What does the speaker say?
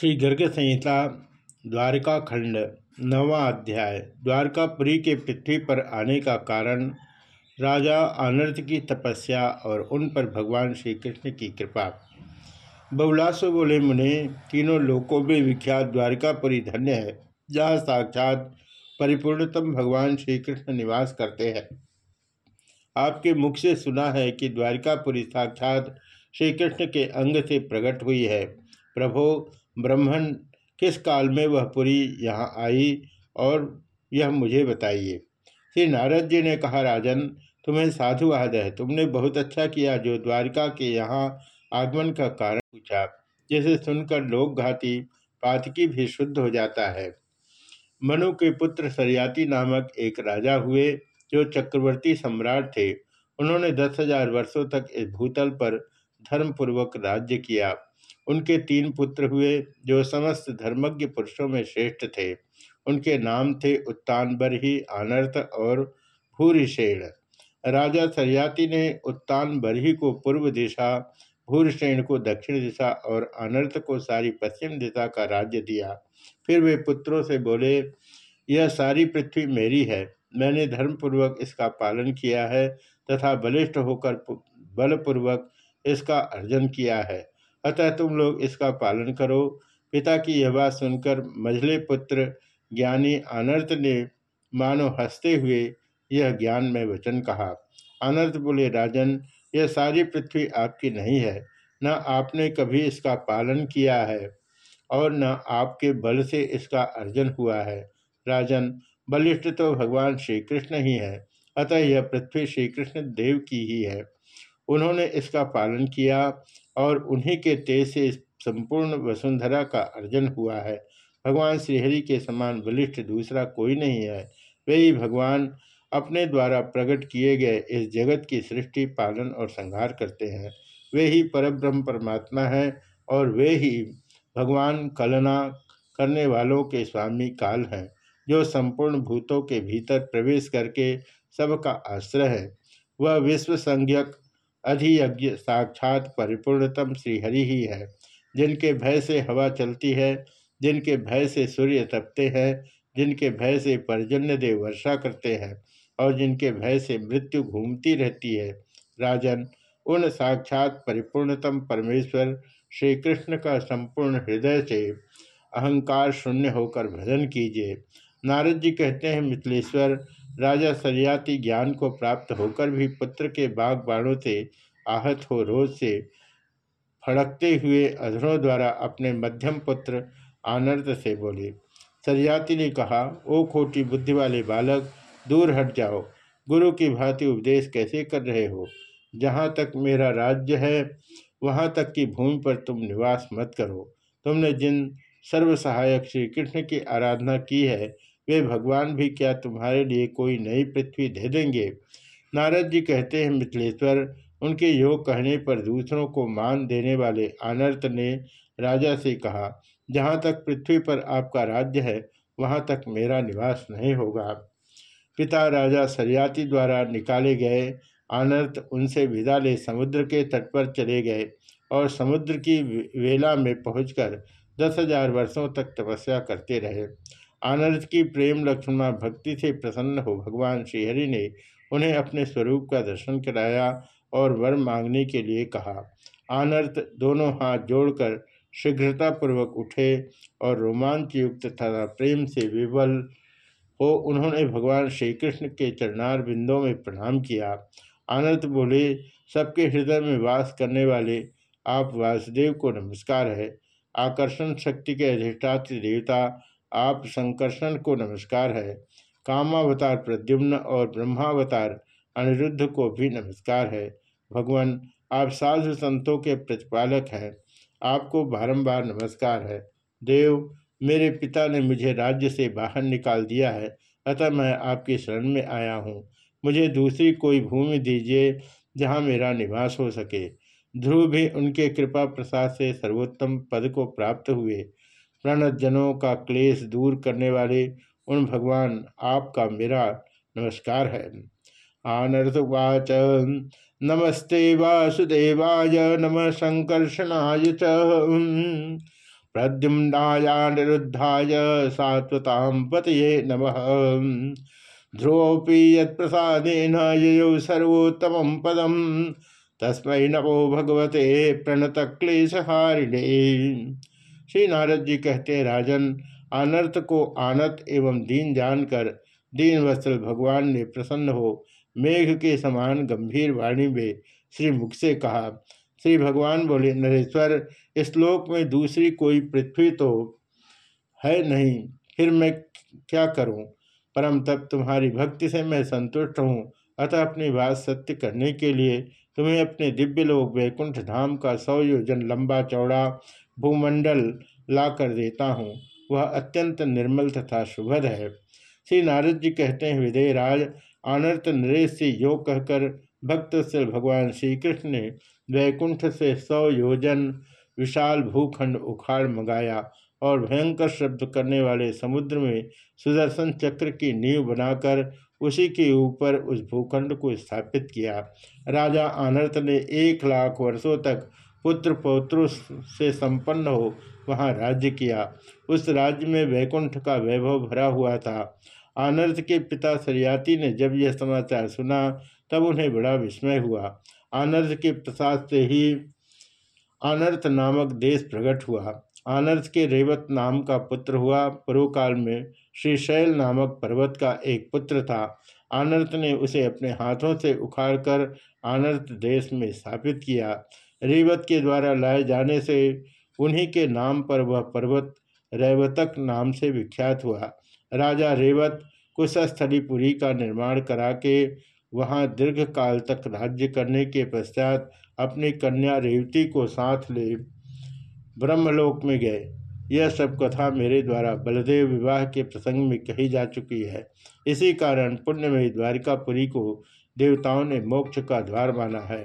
श्री गर्ग संहिता द्वारका खंड नवा अध्याय। द्वारकापुरी के पृथ्वी पर आने का कारण, राजा आनर्थ की तपस्या और उन पर भगवान श्री कृष्ण की कृपा। बहुलासु बोले, मुने, तीनों लोकों में विख्यात द्वारकापुरी धन्य है, जहाँ साक्षात परिपूर्णतम भगवान श्री कृष्ण निवास करते हैं। आपके मुख से सुना है कि द्वारकापुरी साक्षात श्री कृष्ण के अंग से प्रकट हुई है। प्रभो ब्राह्मण किस काल में वह पुरी यहाँ आई और यह मुझे बताइए। श्री नारद जी ने कहा, राजन, तुम्हें साधुवाद है। तुमने बहुत अच्छा किया जो द्वारिका के यहाँ आगमन का कारण पूछा, जिसे सुनकर लोक घाती पातकी भी शुद्ध हो जाता है। मनु के पुत्र सरयाती नामक एक राजा हुए जो चक्रवर्ती सम्राट थे। उन्होंने दस हज़ार वर्षों तक इस भूतल पर धर्मपूर्वक राज्य किया। उनके तीन पुत्र हुए जो समस्त धर्मज्ञ पुरुषों में श्रेष्ठ थे। उनके नाम थे उत्तान बरही आनर्थ और भूरिशेण राजा सरयाति ने उत्तान बरही को पूर्व दिशा भूरिशेण को दक्षिण दिशा और अनर्थ को सारी पश्चिम दिशा का राज्य दिया। फिर वे पुत्रों से बोले, यह सारी पृथ्वी मेरी है। मैंने धर्मपूर्वक इसका पालन किया है तथा बलिष्ठ होकर बलपूर्वक इसका अर्जन किया है। अतः तुम लोग इसका पालन करो। पिता की यह बात सुनकर मझले पुत्र ज्ञानी अनर्थ ने मानो हँसते हुए यह ज्ञान में वचन कहा, अनर्थ बोले राजन, यह सारी पृथ्वी आपकी नहीं है। न आपने कभी इसका पालन किया है और न आपके बल से इसका अर्जन हुआ है। राजन, बलिष्ठ तो भगवान श्री कृष्ण ही है, अतः यह पृथ्वी श्री कृष्ण देव की ही है। उन्होंने इसका पालन किया और उन्हीं के तेज से संपूर्ण वसुंधरा का अर्जन हुआ है। भगवान श्रीहरि के समान बलिष्ठ दूसरा कोई नहीं है। वे ही भगवान अपने द्वारा प्रकट किए गए इस जगत की सृष्टि, पालन और संहार करते हैं। वे ही परब्रह्म परमात्मा हैं और वे ही भगवान कलना करने वालों के स्वामी काल हैं, जो संपूर्ण भूतों के भीतर प्रवेश करके सबका आश्रय है। वह विश्व संज्ञक अधियज्ञ साक्षात परिपूर्णतम श्रीहरि ही है। जिनके भय से हवा चलती है, जिनके भय से सूर्य तपते हैं, जिनके भय से पर्जन्य देव वर्षा करते हैं और जिनके भय से मृत्यु घूमती रहती है। राजन, उन साक्षात परिपूर्णतम परमेश्वर श्री कृष्ण का संपूर्ण हृदय से अहंकार शून्य होकर भजन कीजिए। नारद जी कहते हैं, मिथिलेश्वर राजा सरियाती ज्ञान को प्राप्त होकर भी पुत्र के बाग बाणों से आहत हो रोज से फड़कते हुए अधरों द्वारा अपने मध्यम पुत्र आनंद से बोले, सरियाती ने कहा, ओ खोटी बुद्धि वाले बालक, दूर हट जाओ। गुरु की भांति उपदेश कैसे कर रहे हो? जहाँ तक मेरा राज्य है, वहाँ तक की भूमि पर तुम निवास मत करो। तुमने जिन सर्व सहायक श्री कृष्ण की आराधना की है वे भगवान भी क्या तुम्हारे लिए कोई नई पृथ्वी दे देंगे? नारद जी कहते हैं, मिथिलेश्वर, उनके योग कहने पर दूसरों को मान देने वाले अनर्थ ने राजा से कहा, जहाँ तक पृथ्वी पर आपका राज्य है, वहाँ तक मेरा निवास नहीं होगा। पिता राजा सरियाती द्वारा निकाले गए अनर्थ उनसे विदा ले समुद्र के तट पर चले गए और समुद्र की वेला में पहुंचकर दस हज़ार वर्षों तक तपस्या करते रहे। आनंद की प्रेम लक्ष्मणा भक्ति से प्रसन्न हो भगवान श्रीहरि ने उन्हें अपने स्वरूप का दर्शन कराया और वर मांगने के लिए कहा। आनर्थ दोनों हाथ जोड़कर शीघ्रतापूर्वक उठे और रोमांच युक्त तथा प्रेम से विवल हो उन्होंने भगवान श्री कृष्ण के चरणार बिंदों में प्रणाम किया। आनंद बोले, सबके हृदय में वास करने वाले आप वासुदेव को नमस्कार है। आकर्षण शक्ति के अधिष्ठात्र देवता आप संकर्षण को नमस्कार है। कामावतार प्रद्युम्न और ब्रह्मावतार अनिरुद्ध को भी नमस्कार है। भगवान, आप साधु संतों के प्रतिपालक हैं। आपको बारंबार नमस्कार है। देव, मेरे पिता ने मुझे राज्य से बाहर निकाल दिया है, अतः मैं आपकी शरण में आया हूँ। मुझे दूसरी कोई भूमि दीजिए जहाँ मेरा निवास हो सके। ध्रुव भी उनके कृपा प्रसाद से सर्वोत्तम पद को प्राप्त हुए। प्रणत जनों का क्लेश दूर करने वाले, उन भगवान आपका मेरा नमस्कार है। आनर्दवाच नमस्ते वासुदेवाय। नम संकर्षणाय च। प्रद्युम्नाया निरुद्धाय। सात्वतां पतये नमः। ध्रुवपि यत्प्रसादेन सर्वोत्तमं पदम। तस्मै नमो भगवते प्रणत क्लेशहारिणे श्री नारद जी कहते, राजन, अनर्थ को आनत एवं दीन जानकर दीन वत्सल भगवान ने प्रसन्न हो, मेघ के समान गंभीर वाणी में श्री मुख से कहा, श्री भगवान बोले, नरेश्वर, इस लोक में दूसरी कोई पृथ्वी तो है नहीं, फिर मैं क्या करूँ? परम तब तुम्हारी भक्ति से मैं संतुष्ट हूँ। अतः अपनी बात सत्य करने के लिए तुम्हें अपने दिव्य लोक वैकुंठ धाम का सौ योजन लंबा चौड़ा भूमंडल ला कर देता हूँ। वह अत्यंत निर्मल तथा शुभद है। श्री नारद जी कहते हैं विदयराज आनर्त नरेश से योग कहकर भक्त से भगवान श्री कृष्ण ने वैकुंठ से सौ योजन विशाल भूखंड उखाड़ मंगाया और भयंकर शब्द करने वाले समुद्र में सुदर्शन चक्र की नींव बनाकर उसी के ऊपर उस भूखंड को स्थापित किया। राजा आनर्त ने एक लाख वर्षों तक पुत्र पौत्रों से संपन्न हो वहाँ राज्य किया। उस राज्य में वैकुंठ का वैभव भरा हुआ था। आनर्त के पिता सरियाती ने जब यह समाचार सुना, तब उन्हें बड़ा विस्मय हुआ। आनर्त के प्रसाद से ही आनर्थ नामक देश प्रकट हुआ। आनर्त के रेवत नाम का पुत्र हुआ। पूर्व काल में श्रीशैल नामक पर्वत का एक पुत्र था। आनर्त ने उसे अपने हाथों से उखाड़कर आनर्त देश में स्थापित किया। रेवत के द्वारा लाए जाने से उन्हीं के नाम पर वह पर्वत रेवतक नाम से विख्यात हुआ। राजा रेवत कुशस्थलीपुरी का निर्माण करा के वहाँ दीर्घ काल तक राज्य करने के पश्चात अपनी कन्या रेवती को साथ ले ब्रह्मलोक में गए। यह सब कथा मेरे द्वारा बलदेव विवाह के प्रसंग में कही जा चुकी है। इसी कारण पुण्यमयी द्वारिकापुरी को देवताओं ने मोक्ष का द्वार माना है।